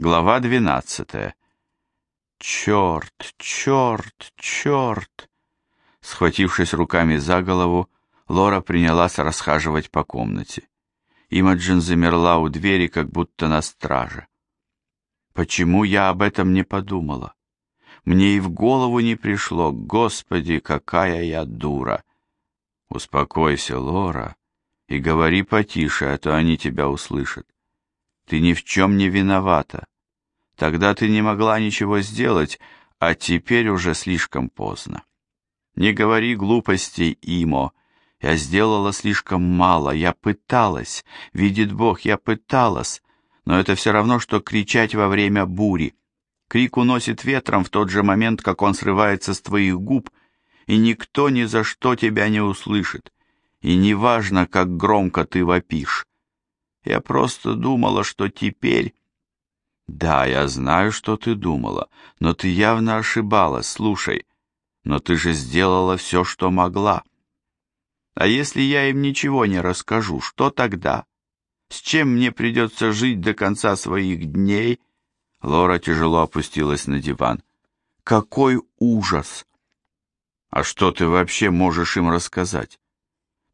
Глава 12. Черт, черт, черт. Схватившись руками за голову, Лора принялась расхаживать по комнате. Имаджин замерла у двери, как будто на страже. Почему я об этом не подумала? Мне и в голову не пришло, господи, какая я дура. Успокойся, Лора, и говори потише, а то они тебя услышат. Ты ни в чем не виновата. Тогда ты не могла ничего сделать, а теперь уже слишком поздно. Не говори глупостей, Имо. Я сделала слишком мало, я пыталась. Видит Бог, я пыталась. Но это все равно, что кричать во время бури. Крик уносит ветром в тот же момент, как он срывается с твоих губ, и никто ни за что тебя не услышит. И неважно, как громко ты вопишь. Я просто думала, что теперь... Да, я знаю, что ты думала, но ты явно ошибалась, слушай. Но ты же сделала все, что могла. А если я им ничего не расскажу, что тогда? С чем мне придется жить до конца своих дней? Лора тяжело опустилась на диван. Какой ужас! А что ты вообще можешь им рассказать?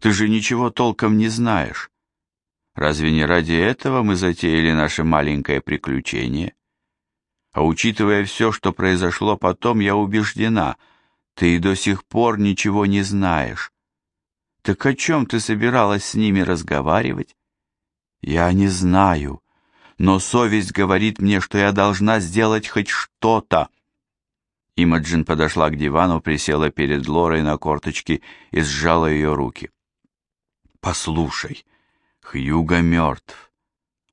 Ты же ничего толком не знаешь. Разве не ради этого мы затеяли наше маленькое приключение? А учитывая все, что произошло потом, я убеждена, ты и до сих пор ничего не знаешь. Так о чем ты собиралась с ними разговаривать? Я не знаю, но совесть говорит мне, что я должна сделать хоть что-то. Имаджин подошла к дивану, присела перед Лорой на корточки и сжала ее руки. «Послушай, Хьюго мертв.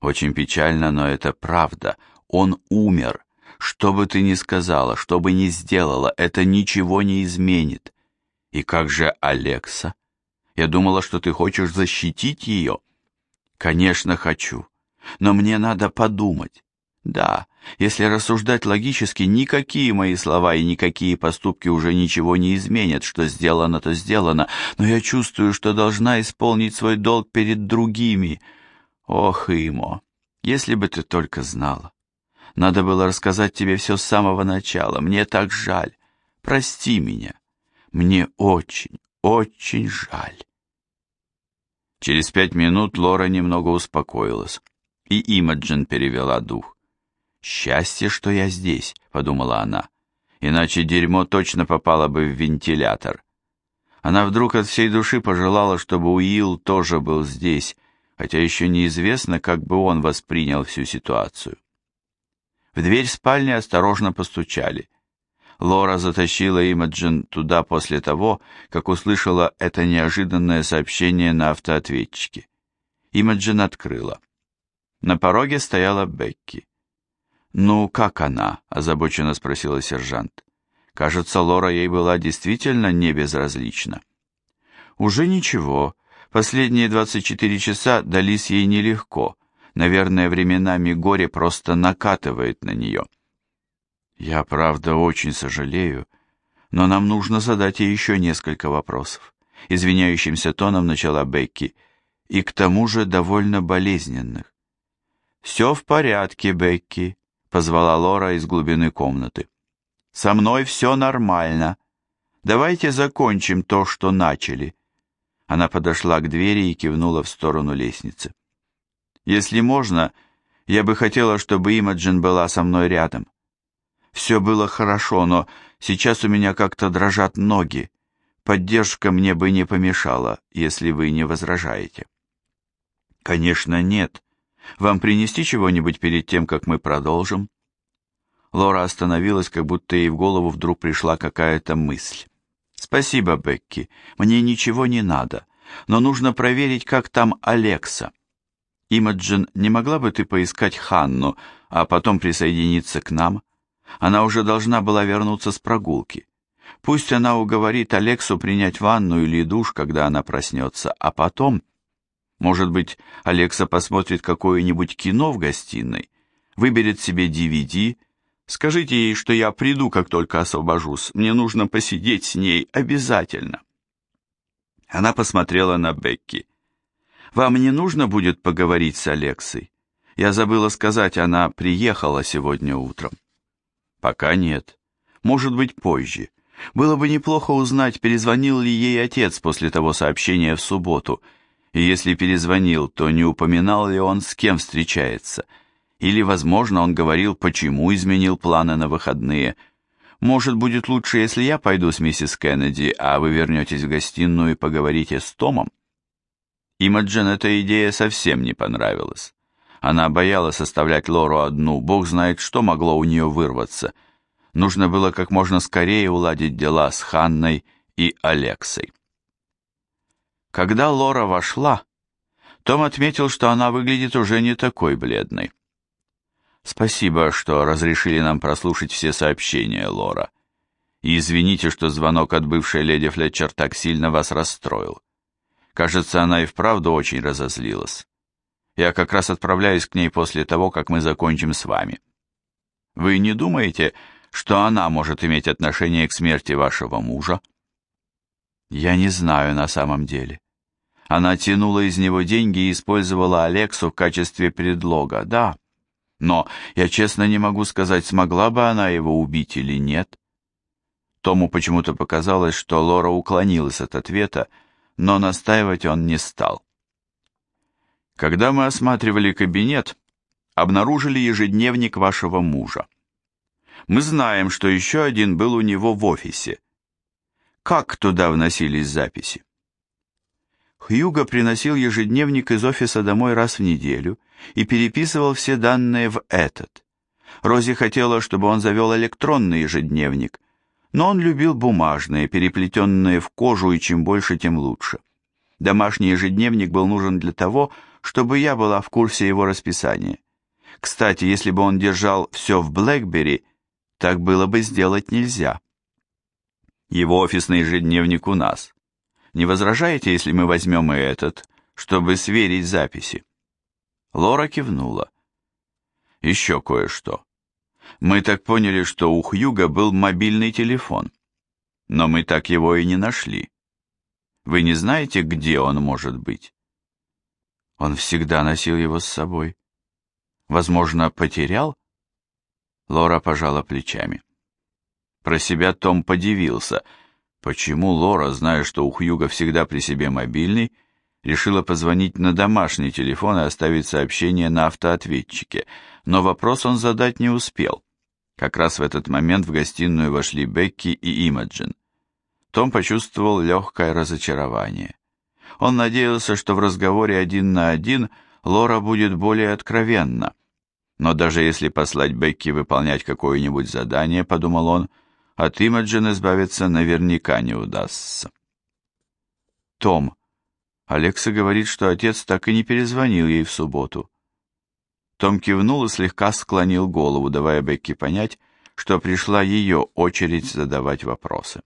Очень печально, но это правда. Он умер. Что бы ты ни сказала, что бы ни сделала, это ничего не изменит. И как же Алекса? Я думала, что ты хочешь защитить ее. Конечно, хочу. Но мне надо подумать. Да, если рассуждать логически, никакие мои слова и никакие поступки уже ничего не изменят, что сделано, то сделано, но я чувствую, что должна исполнить свой долг перед другими. Ох, Имо, если бы ты только знала. Надо было рассказать тебе все с самого начала, мне так жаль. Прости меня. Мне очень, очень жаль. Через пять минут Лора немного успокоилась, и Имаджин перевела дух. «Счастье, что я здесь», — подумала она, «иначе дерьмо точно попало бы в вентилятор». Она вдруг от всей души пожелала, чтобы Уилл тоже был здесь, хотя еще неизвестно, как бы он воспринял всю ситуацию. В дверь спальни осторожно постучали. Лора затащила Имаджин туда после того, как услышала это неожиданное сообщение на автоответчике. Имаджин открыла. На пороге стояла Бекки. «Ну, как она?» – озабоченно спросила сержант. Кажется, Лора ей была действительно не безразлична. «Уже ничего. Последние 24 часа дались ей нелегко. Наверное, временами горе просто накатывает на нее». «Я, правда, очень сожалею, но нам нужно задать ей еще несколько вопросов», — извиняющимся тоном начала Бекки, «и к тому же довольно болезненных». «Все в порядке, Бекки», позвала Лора из глубины комнаты. «Со мной все нормально. Давайте закончим то, что начали». Она подошла к двери и кивнула в сторону лестницы. «Если можно, я бы хотела, чтобы Имаджин была со мной рядом. Все было хорошо, но сейчас у меня как-то дрожат ноги. Поддержка мне бы не помешала, если вы не возражаете». «Конечно, нет», вам принести чего-нибудь перед тем, как мы продолжим?» Лора остановилась, как будто ей в голову вдруг пришла какая-то мысль. «Спасибо, Бекки, мне ничего не надо, но нужно проверить, как там Алекса. Имаджин, не могла бы ты поискать Ханну, а потом присоединиться к нам? Она уже должна была вернуться с прогулки. Пусть она уговорит Алексу принять ванну или душ, когда она проснется, а потом может быть, Алекса посмотрит какое-нибудь кино в гостиной, выберет себе DVD. Скажите ей, что я приду, как только освобожусь. Мне нужно посидеть с ней обязательно. Она посмотрела на Бекки. Вам не нужно будет поговорить с Алексой? Я забыла сказать, она приехала сегодня утром. Пока нет. Может быть, позже. Было бы неплохо узнать, перезвонил ли ей отец после того сообщения в субботу. И если перезвонил, то не упоминал ли он, с кем встречается. Или, возможно, он говорил, почему изменил планы на выходные. Может, будет лучше, если я пойду с миссис Кеннеди, а вы вернетесь в гостиную и поговорите с Томом? Имаджин эта идея совсем не понравилась. Она боялась оставлять Лору одну, бог знает, что могло у нее вырваться. Нужно было как можно скорее уладить дела с Ханной и Алексой. Когда Лора вошла, том отметил, что она выглядит уже не такой бледной. «Спасибо, что разрешили нам прослушать все сообщения, Лора. И извините, что звонок от бывшей леди Флетчер так сильно вас расстроил. Кажется, она и вправду очень разозлилась. Я как раз отправляюсь к ней после того, как мы закончим с вами. Вы не думаете, что она может иметь отношение к смерти вашего мужа? Я не знаю на самом деле. Она тянула из него деньги и использовала Алексу в качестве предлога, да. Но я честно не могу сказать, смогла бы она его убить или нет. Тому почему-то показалось, что Лора уклонилась от ответа, но настаивать он не стал. Когда мы осматривали кабинет, обнаружили ежедневник вашего мужа. Мы знаем, что еще один был у него в офисе. Как туда вносились записи? Хьюго приносил ежедневник из офиса домой раз в неделю и переписывал все данные в этот. Рози хотела, чтобы он завел электронный ежедневник, но он любил бумажные, переплетенные в кожу, и чем больше, тем лучше. Домашний ежедневник был нужен для того, чтобы я была в курсе его расписания. Кстати, если бы он держал все в Блэкбери, так было бы сделать нельзя. Его офисный ежедневник у нас. Не возражаете, если мы возьмем и этот, чтобы сверить записи?» Лора кивнула. «Еще кое-что. Мы так поняли, что у Хьюга был мобильный телефон, но мы так его и не нашли. Вы не знаете, где он может быть?» Он всегда носил его с собой. Возможно, потерял? Лора пожала плечами. Про себя Том подивился. Почему Лора, зная, что у Хьюга всегда при себе мобильный, решила позвонить на домашний телефон и оставить сообщение на автоответчике, но вопрос он задать не успел. Как раз в этот момент в гостиную вошли Бекки и Имаджин. Том почувствовал легкое разочарование. Он надеялся, что в разговоре один на один Лора будет более откровенна. Но даже если послать Бекки выполнять какое-нибудь задание, подумал он, от Имаджин избавиться наверняка не удастся. Том. Алекса говорит, что отец так и не перезвонил ей в субботу. Том кивнул и слегка склонил голову, давая Бекки понять, что пришла ее очередь задавать вопросы.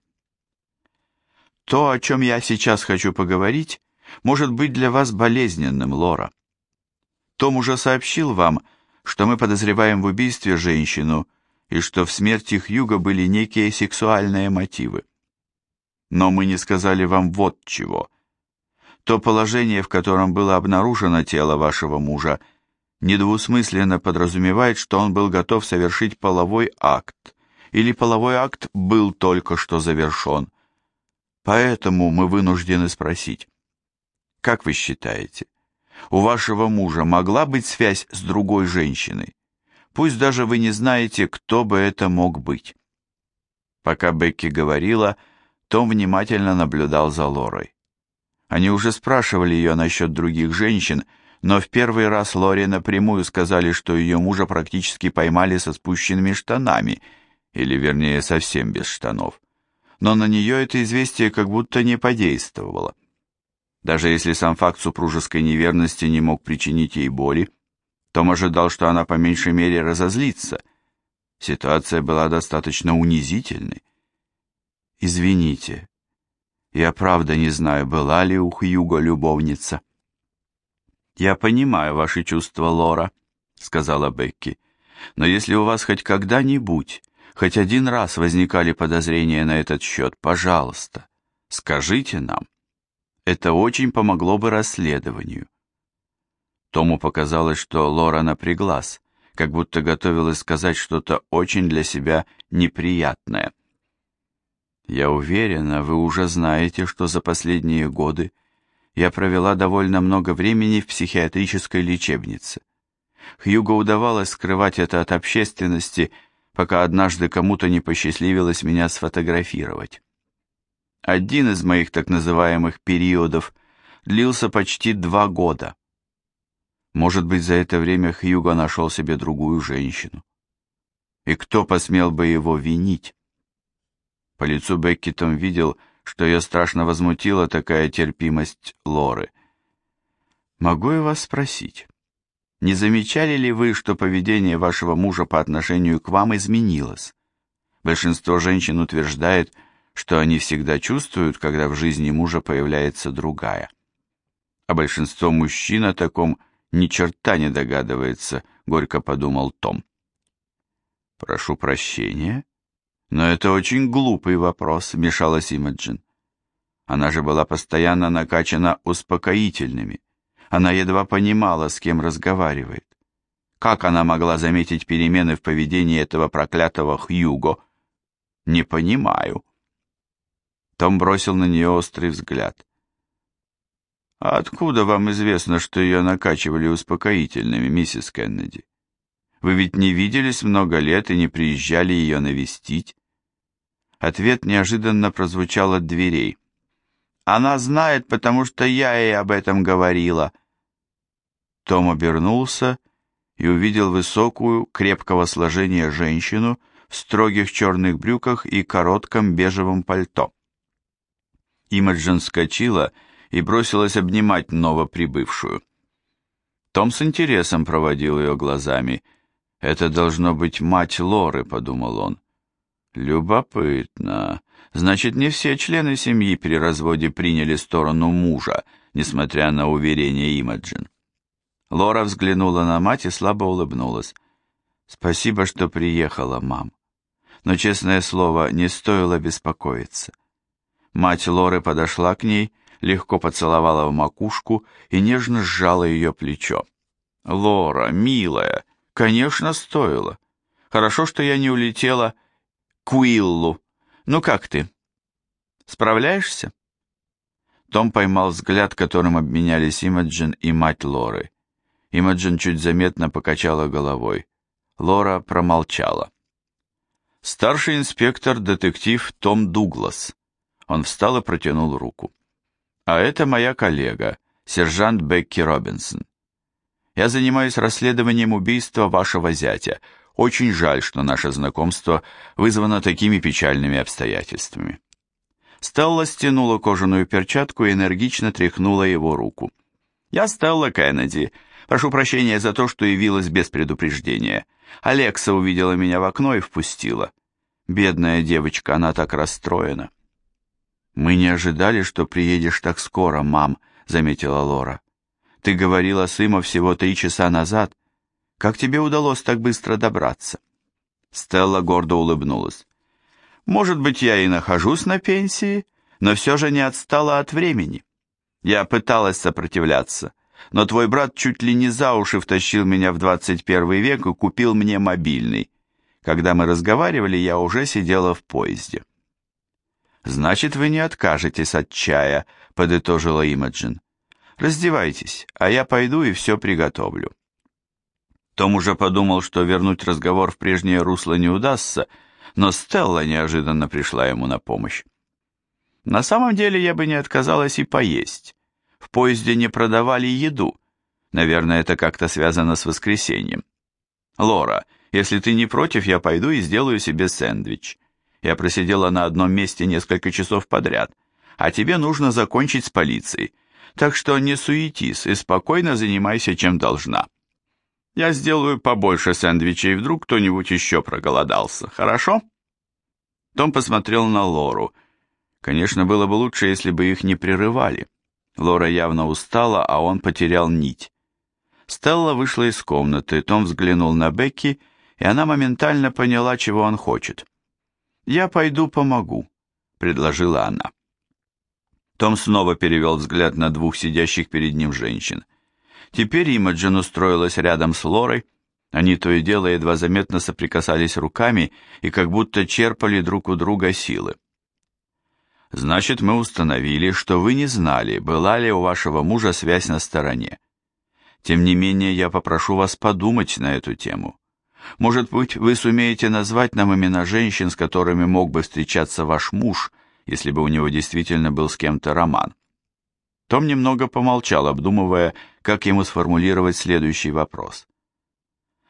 То, о чем я сейчас хочу поговорить, может быть для вас болезненным, Лора. Том уже сообщил вам, что мы подозреваем в убийстве женщину и что в смерти Хьюга были некие сексуальные мотивы. Но мы не сказали вам вот чего. То положение, в котором было обнаружено тело вашего мужа, недвусмысленно подразумевает, что он был готов совершить половой акт, или половой акт был только что завершен. Поэтому мы вынуждены спросить, как вы считаете, у вашего мужа могла быть связь с другой женщиной? Пусть даже вы не знаете, кто бы это мог быть. Пока Бекки говорила, Том внимательно наблюдал за Лорой. Они уже спрашивали ее насчет других женщин, но в первый раз Лоре напрямую сказали, что ее мужа практически поймали со спущенными штанами, или вернее совсем без штанов. Но на нее это известие как будто не подействовало. Даже если сам факт супружеской неверности не мог причинить ей боли, Том ожидал, что она по меньшей мере разозлится. Ситуация была достаточно унизительной. «Извините, я правда не знаю, была ли у Хьюго любовница». «Я понимаю ваши чувства, Лора», — сказала Бекки. «Но если у вас хоть когда-нибудь, хоть один раз возникали подозрения на этот счет, пожалуйста, скажите нам». Это очень помогло бы расследованию. Тому показалось, что Лора напряглась, как будто готовилась сказать что-то очень для себя неприятное. «Я уверена, вы уже знаете, что за последние годы я провела довольно много времени в психиатрической лечебнице. Хьюго удавалось скрывать это от общественности, пока однажды кому-то не посчастливилось меня сфотографировать. Один из моих так называемых периодов длился почти два года. Может быть, за это время Хьюго нашел себе другую женщину. И кто посмел бы его винить? По лицу Бекки Том видел, что ее страшно возмутила такая терпимость Лоры. «Могу я вас спросить, не замечали ли вы, что поведение вашего мужа по отношению к вам изменилось? Большинство женщин утверждает, что они всегда чувствуют, когда в жизни мужа появляется другая. А большинство мужчин о таком ни черта не догадывается, горько подумал Том. Прошу прощения, но это очень глупый вопрос, вмешалась Имаджин. Она же была постоянно накачана успокоительными. Она едва понимала, с кем разговаривает. Как она могла заметить перемены в поведении этого проклятого Хьюго? Не понимаю. Том бросил на нее острый взгляд. «А откуда вам известно, что ее накачивали успокоительными, миссис Кеннеди? Вы ведь не виделись много лет и не приезжали ее навестить?» Ответ неожиданно прозвучал от дверей. «Она знает, потому что я ей об этом говорила». Том обернулся и увидел высокую, крепкого сложения женщину в строгих черных брюках и коротком бежевом пальто. Имаджин скочила и бросилась обнимать новоприбывшую. Том с интересом проводил ее глазами. «Это должно быть мать Лоры», — подумал он. «Любопытно. Значит, не все члены семьи при разводе приняли сторону мужа, несмотря на уверение Имаджин». Лора взглянула на мать и слабо улыбнулась. «Спасибо, что приехала, мам. Но, честное слово, не стоило беспокоиться». Мать Лоры подошла к ней легко поцеловала в макушку и нежно сжала ее плечо. «Лора, милая, конечно, стоило. Хорошо, что я не улетела к Уиллу. Ну как ты? Справляешься?» Том поймал взгляд, которым обменялись Имаджин и мать Лоры. Имаджин чуть заметно покачала головой. Лора промолчала. Старший инспектор, детектив Том Дуглас. Он встал и протянул руку. А это моя коллега, сержант Бекки Робинсон. Я занимаюсь расследованием убийства вашего зятя. Очень жаль, что наше знакомство вызвано такими печальными обстоятельствами. Стелла стянула кожаную перчатку и энергично тряхнула его руку. «Я Стелла Кеннеди. Прошу прощения за то, что явилась без предупреждения. Алекса увидела меня в окно и впустила. Бедная девочка, она так расстроена». «Мы не ожидали, что приедешь так скоро, мам», — заметила Лора. «Ты говорила с Има всего три часа назад. Как тебе удалось так быстро добраться?» Стелла гордо улыбнулась. «Может быть, я и нахожусь на пенсии, но все же не отстала от времени. Я пыталась сопротивляться, но твой брат чуть ли не за уши втащил меня в 21 век и купил мне мобильный. Когда мы разговаривали, я уже сидела в поезде». «Значит, вы не откажетесь от чая», — подытожила Имаджин. «Раздевайтесь, а я пойду и все приготовлю». Том уже подумал, что вернуть разговор в прежнее русло не удастся, но Стелла неожиданно пришла ему на помощь. «На самом деле я бы не отказалась и поесть. В поезде не продавали еду. Наверное, это как-то связано с воскресеньем. Лора, если ты не против, я пойду и сделаю себе сэндвич». Я просидела на одном месте несколько часов подряд, а тебе нужно закончить с полицией. Так что не суетись и спокойно занимайся, чем должна. Я сделаю побольше сэндвичей, вдруг кто-нибудь еще проголодался, хорошо?» Том посмотрел на Лору. Конечно, было бы лучше, если бы их не прерывали. Лора явно устала, а он потерял нить. Стелла вышла из комнаты, Том взглянул на Бекки, и она моментально поняла, чего он хочет. «Я пойду помогу», — предложила она. Том снова перевел взгляд на двух сидящих перед ним женщин. Теперь Имаджин устроилась рядом с Лорой, они то и дело едва заметно соприкасались руками и как будто черпали друг у друга силы. Значит, мы установили, что вы не знали, была ли у вашего мужа связь на стороне. Тем не менее, я попрошу вас подумать на эту тему. Может быть, вы сумеете назвать нам имена женщин, с которыми мог бы встречаться ваш муж, если бы у него действительно был с кем-то роман. Том немного помолчал, обдумывая, как ему сформулировать следующий вопрос.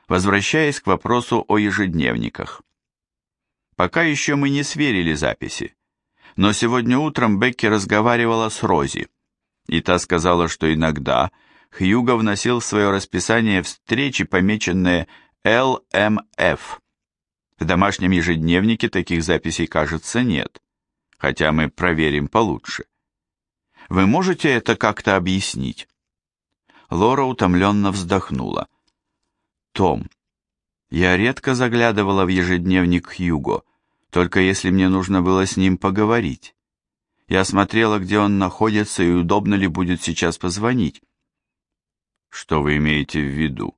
Возвращаясь к вопросу о ежедневниках. Пока еще мы не сверили записи, но сегодня утром Бекки разговаривала с Рози, и та сказала, что иногда Хьюго вносил в свое расписание встречи, помеченные ЛМФ. В домашнем ежедневнике таких записей, кажется, нет, хотя мы проверим получше. Вы можете это как-то объяснить?» Лора утомленно вздохнула. «Том, я редко заглядывала в ежедневник Хьюго, только если мне нужно было с ним поговорить. Я смотрела, где он находится и удобно ли будет сейчас позвонить». «Что вы имеете в виду?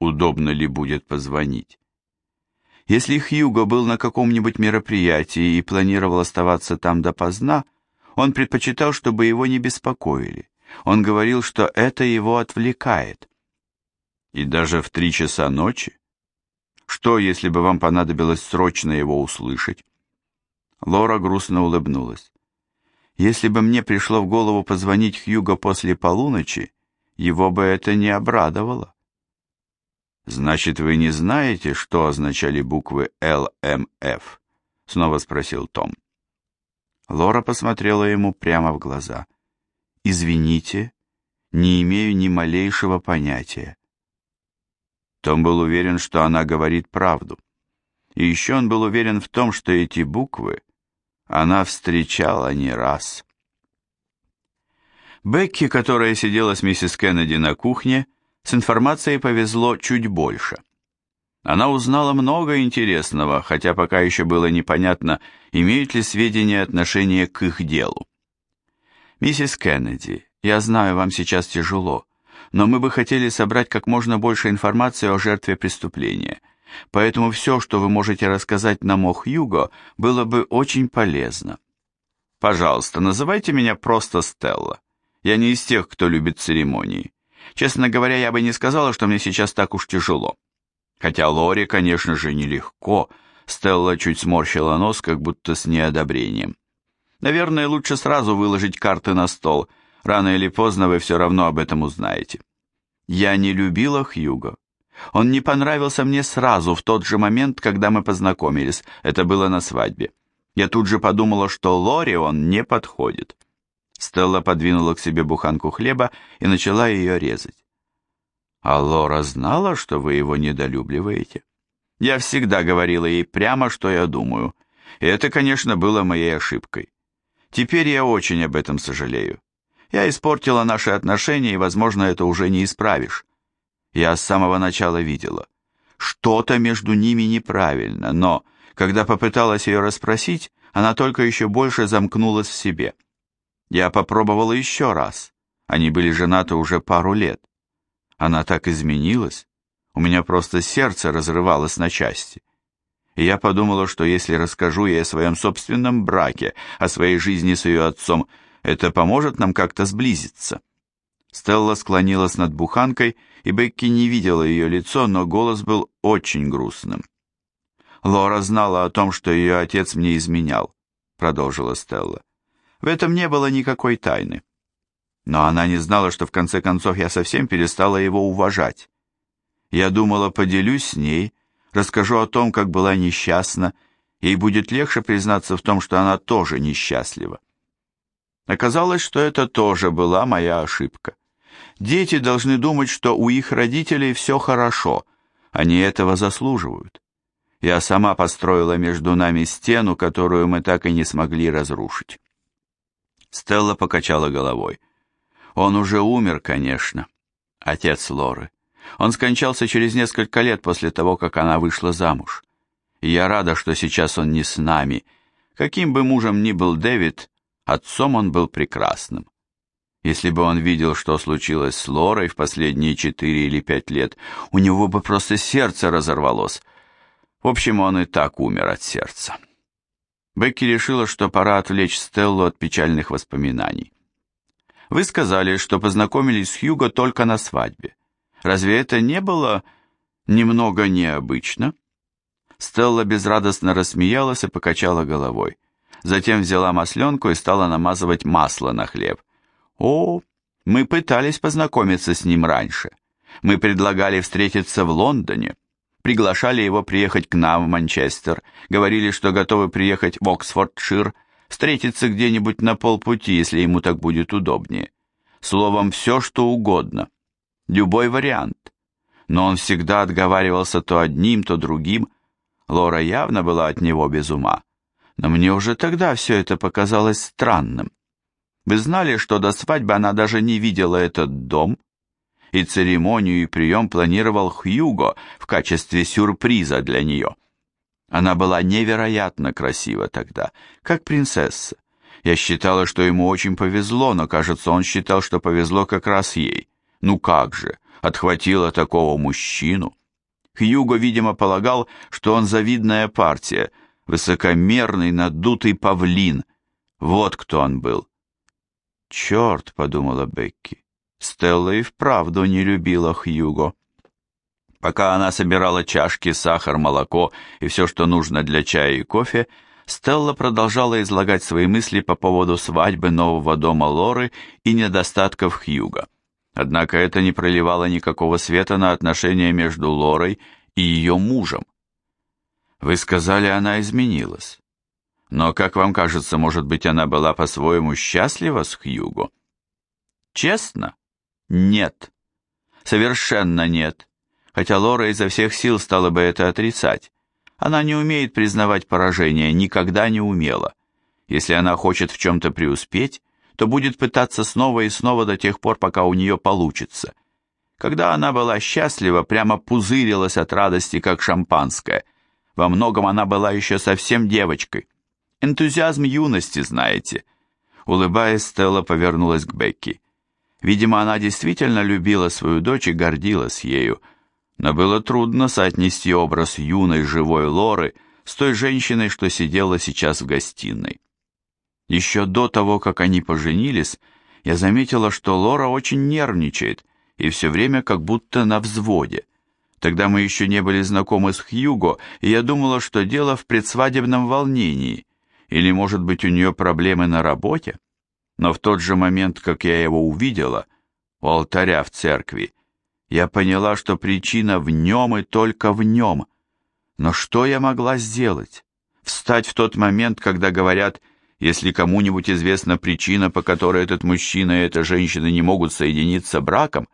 Удобно ли будет позвонить?» Если Хьюго был на каком-нибудь мероприятии и планировал оставаться там допоздна, он предпочитал, чтобы его не беспокоили. Он говорил, что это его отвлекает. И даже в три часа ночи? Что, если бы вам понадобилось срочно его услышать? Лора грустно улыбнулась. Если бы мне пришло в голову позвонить Хьюго после полуночи, его бы это не обрадовало. Значит, вы не знаете, что означали буквы ЛМФ? Снова спросил Том. Лора посмотрела ему прямо в глаза. «Извините, не имею ни малейшего понятия». Том был уверен, что она говорит правду. И еще он был уверен в том, что эти буквы она встречала не раз. Бекки, которая сидела с миссис Кеннеди на кухне, с информацией повезло чуть больше. Она узнала много интересного, хотя пока еще было непонятно, имеют ли сведения отношение к их делу. «Миссис Кеннеди, я знаю, вам сейчас тяжело, но мы бы хотели собрать как можно больше информации о жертве преступления, поэтому все, что вы можете рассказать нам о Хьюго, было бы очень полезно. Пожалуйста, называйте меня просто Стелла. Я не из тех, кто любит церемонии. Честно говоря, я бы не сказала, что мне сейчас так уж тяжело. Хотя Лори, конечно же, нелегко. Стелла чуть сморщила нос, как будто с неодобрением. Наверное, лучше сразу выложить карты на стол. Рано или поздно вы все равно об этом узнаете. Я не любила Хьюго. Он не понравился мне сразу, в тот же момент, когда мы познакомились. Это было на свадьбе. Я тут же подумала, что Лори он не подходит. Стелла подвинула к себе буханку хлеба и начала ее резать. А Лора знала, что вы его недолюбливаете? Я всегда говорила ей прямо, что я думаю. И это, конечно, было моей ошибкой. Теперь я очень об этом сожалею. Я испортила наши отношения, и, возможно, это уже не исправишь. Я с самого начала видела. Что-то между ними неправильно, но, когда попыталась ее расспросить, она только еще больше замкнулась в себе. Я попробовала еще раз. Они были женаты уже пару лет. Она так изменилась, у меня просто сердце разрывалось на части. И я подумала, что если расскажу ей о своем собственном браке, о своей жизни с ее отцом, это поможет нам как-то сблизиться. Стелла склонилась над буханкой, и Бекки не видела ее лицо, но голос был очень грустным. «Лора знала о том, что ее отец мне изменял», — продолжила Стелла. «В этом не было никакой тайны но она не знала, что в конце концов я совсем перестала его уважать. Я думала, поделюсь с ней, расскажу о том, как была несчастна, ей будет легче признаться в том, что она тоже несчастлива. Оказалось, что это тоже была моя ошибка. Дети должны думать, что у их родителей все хорошо, они этого заслуживают. Я сама построила между нами стену, которую мы так и не смогли разрушить. Стелла покачала головой. Он уже умер, конечно, отец Лоры. Он скончался через несколько лет после того, как она вышла замуж. И я рада, что сейчас он не с нами. Каким бы мужем ни был Дэвид, отцом он был прекрасным. Если бы он видел, что случилось с Лорой в последние четыре или пять лет, у него бы просто сердце разорвалось. В общем, он и так умер от сердца. Бекки решила, что пора отвлечь Стеллу от печальных воспоминаний. Вы сказали, что познакомились с Хьюго только на свадьбе. Разве это не было немного необычно? Стелла безрадостно рассмеялась и покачала головой. Затем взяла масленку и стала намазывать масло на хлеб. О, мы пытались познакомиться с ним раньше. Мы предлагали встретиться в Лондоне, приглашали его приехать к нам в Манчестер, говорили, что готовы приехать в Оксфордшир, встретиться где-нибудь на полпути, если ему так будет удобнее. Словом, все, что угодно. Любой вариант. Но он всегда отговаривался то одним, то другим. Лора явно была от него без ума. Но мне уже тогда все это показалось странным. Вы знали, что до свадьбы она даже не видела этот дом? И церемонию и прием планировал Хьюго в качестве сюрприза для нее. Она была невероятно красива тогда, как принцесса. Я считала, что ему очень повезло, но, кажется, он считал, что повезло как раз ей. Ну как же, отхватила такого мужчину. Хьюго, видимо, полагал, что он завидная партия, высокомерный, надутый павлин. Вот кто он был. «Черт», — подумала Бекки, — Стелла и вправду не любила Хьюго. Пока она собирала чашки, сахар, молоко и все, что нужно для чая и кофе, Стелла продолжала излагать свои мысли по поводу свадьбы нового дома Лоры и недостатков Хьюга. Однако это не проливало никакого света на отношения между Лорой и ее мужем. Вы сказали, она изменилась. Но, как вам кажется, может быть, она была по-своему счастлива с Хьюго? Честно? Нет. Совершенно нет. Хотя Лора изо всех сил стала бы это отрицать. Она не умеет признавать поражение, никогда не умела. Если она хочет в чем-то преуспеть, то будет пытаться снова и снова до тех пор, пока у нее получится. Когда она была счастлива, прямо пузырилась от радости, как шампанское. Во многом она была еще совсем девочкой. Энтузиазм юности, знаете. Улыбаясь, Стелла повернулась к Бекки. Видимо, она действительно любила свою дочь и гордилась ею, но было трудно соотнести образ юной живой Лоры с той женщиной, что сидела сейчас в гостиной. Еще до того, как они поженились, я заметила, что Лора очень нервничает и все время как будто на взводе. Тогда мы еще не были знакомы с Хьюго, и я думала, что дело в предсвадебном волнении, или, может быть, у нее проблемы на работе? Но в тот же момент, как я его увидела, у алтаря в церкви, я поняла, что причина в нем и только в нем. Но что я могла сделать? Встать в тот момент, когда говорят, если кому-нибудь известна причина, по которой этот мужчина и эта женщина не могут соединиться браком?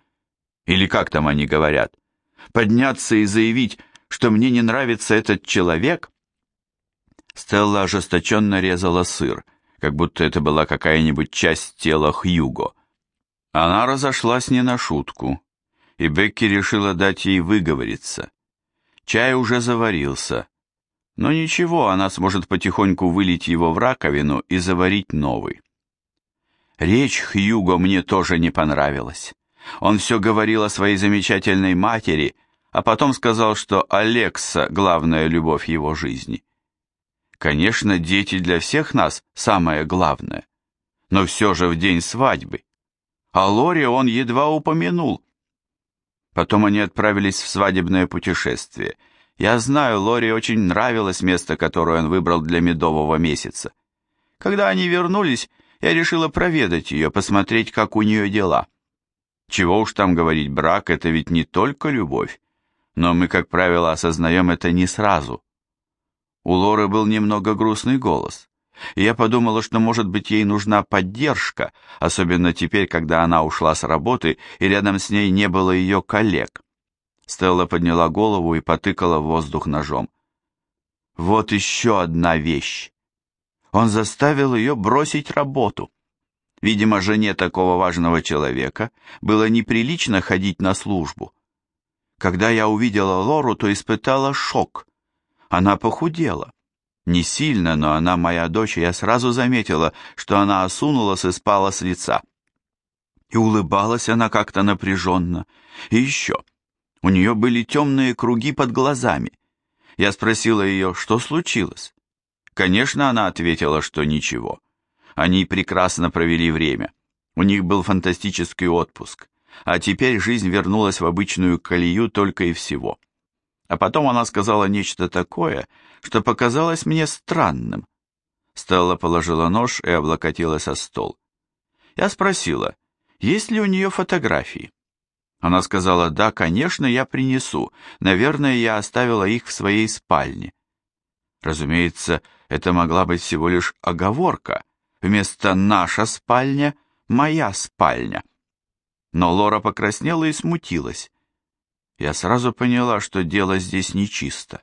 Или как там они говорят? Подняться и заявить, что мне не нравится этот человек? Стелла ожесточенно резала сыр, как будто это была какая-нибудь часть тела Хьюго. Она разошлась не на шутку, и Бекки решила дать ей выговориться. Чай уже заварился, но ничего, она сможет потихоньку вылить его в раковину и заварить новый. Речь Хьюго мне тоже не понравилась. Он все говорил о своей замечательной матери, а потом сказал, что Алекса — главная любовь его жизни. Конечно, дети для всех нас самое главное. Но все же в день свадьбы. А Лори он едва упомянул. Потом они отправились в свадебное путешествие. Я знаю, Лори очень нравилось место, которое он выбрал для медового месяца. Когда они вернулись, я решила проведать ее, посмотреть, как у нее дела. Чего уж там говорить, брак — это ведь не только любовь. Но мы, как правило, осознаем это не сразу. У Лоры был немного грустный голос, и я подумала, что, может быть, ей нужна поддержка, особенно теперь, когда она ушла с работы, и рядом с ней не было ее коллег. Стелла подняла голову и потыкала воздух ножом. Вот еще одна вещь. Он заставил ее бросить работу. Видимо, жене такого важного человека было неприлично ходить на службу. Когда я увидела Лору, то испытала шок. Она похудела. Не сильно, но она моя дочь, и я сразу заметила, что она осунулась и спала с лица. И улыбалась она как-то напряженно. И еще, у нее были темные круги под глазами. Я спросила ее, что случилось. Конечно, она ответила, что ничего. Они прекрасно провели время. У них был фантастический отпуск. А теперь жизнь вернулась в обычную колею только и всего. А потом она сказала нечто такое, что показалось мне странным. Стелла положила нож и облокотилась о стол. Я спросила, есть ли у нее фотографии. Она сказала, да, конечно, я принесу. Наверное, я оставила их в своей спальне. Разумеется, это могла быть всего лишь оговорка. Вместо «наша спальня» — «моя спальня». Но Лора покраснела и смутилась. Я сразу поняла, что дело здесь нечисто.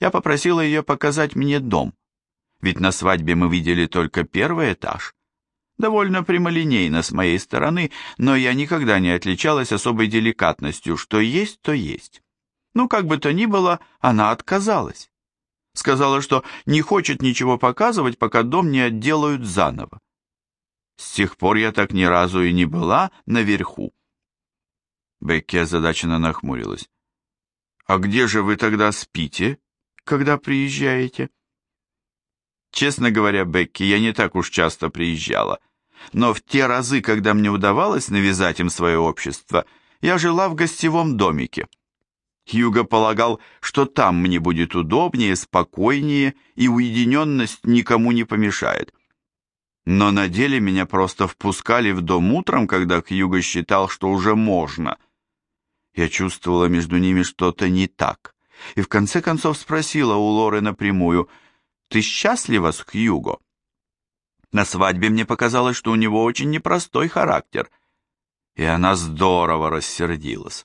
Я попросила ее показать мне дом, ведь на свадьбе мы видели только первый этаж. Довольно прямолинейно с моей стороны, но я никогда не отличалась особой деликатностью, что есть, то есть. Ну, как бы то ни было, она отказалась. Сказала, что не хочет ничего показывать, пока дом не отделают заново. С тех пор я так ни разу и не была наверху. Бекки озадаченно нахмурилась. «А где же вы тогда спите, когда приезжаете?» Честно говоря, Бекки, я не так уж часто приезжала. Но в те разы, когда мне удавалось навязать им свое общество, я жила в гостевом домике. Хьюго полагал, что там мне будет удобнее, спокойнее, и уединенность никому не помешает. Но на деле меня просто впускали в дом утром, когда Хьюго считал, что уже можно. Я чувствовала между ними что-то не так, и в конце концов спросила у Лоры напрямую – ты счастлива с Хьюго?» На свадьбе мне показалось, что у него очень непростой характер. И она здорово рассердилась.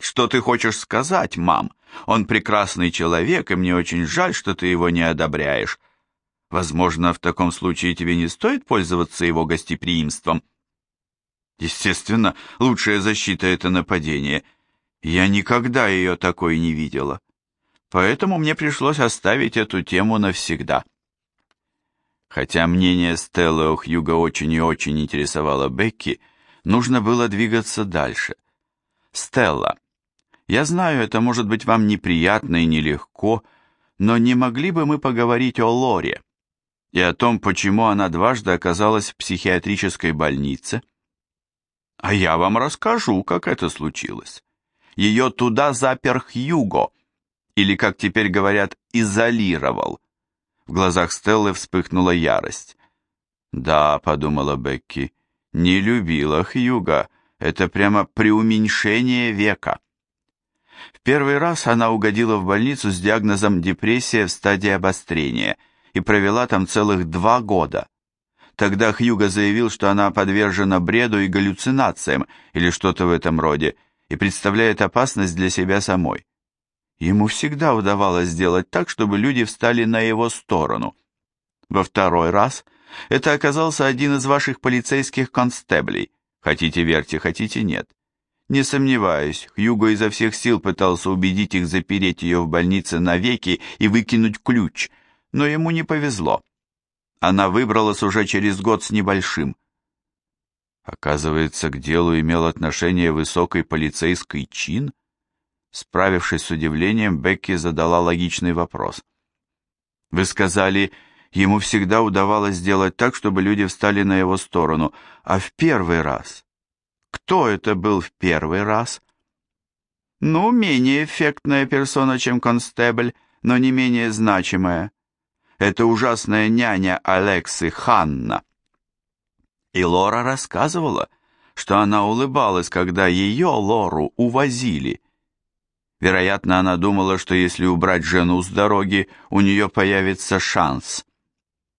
«Что ты хочешь сказать, мам? Он прекрасный человек, и мне очень жаль, что ты его не одобряешь. Возможно, в таком случае тебе не стоит пользоваться его гостеприимством?» Естественно, лучшая защита — это нападение. Я никогда ее такой не видела поэтому мне пришлось оставить эту тему навсегда. Хотя мнение Стеллы о Хьюго очень и очень интересовало Бекки, нужно было двигаться дальше. «Стелла, я знаю, это может быть вам неприятно и нелегко, но не могли бы мы поговорить о Лоре и о том, почему она дважды оказалась в психиатрической больнице?» «А я вам расскажу, как это случилось. Ее туда запер Хьюго» или, как теперь говорят, изолировал. В глазах Стеллы вспыхнула ярость. «Да», — подумала Бекки, — «не любила Хьюга, это прямо преуменьшение века». В первый раз она угодила в больницу с диагнозом депрессия в стадии обострения и провела там целых два года. Тогда Хьюга заявил, что она подвержена бреду и галлюцинациям или что-то в этом роде и представляет опасность для себя самой. Ему всегда удавалось сделать так, чтобы люди встали на его сторону. Во второй раз это оказался один из ваших полицейских констеблей. Хотите верьте, хотите нет. Не сомневаюсь, Хьюго изо всех сил пытался убедить их запереть ее в больнице навеки и выкинуть ключ, но ему не повезло. Она выбралась уже через год с небольшим. Оказывается, к делу имел отношение высокий полицейский чин? Справившись с удивлением, Бекки задала логичный вопрос. «Вы сказали, ему всегда удавалось сделать так, чтобы люди встали на его сторону, а в первый раз? Кто это был в первый раз?» «Ну, менее эффектная персона, чем констебль, но не менее значимая. Это ужасная няня Алексы, Ханна». И Лора рассказывала, что она улыбалась, когда ее, Лору, увозили – Вероятно, она думала, что если убрать жену с дороги, у нее появится шанс.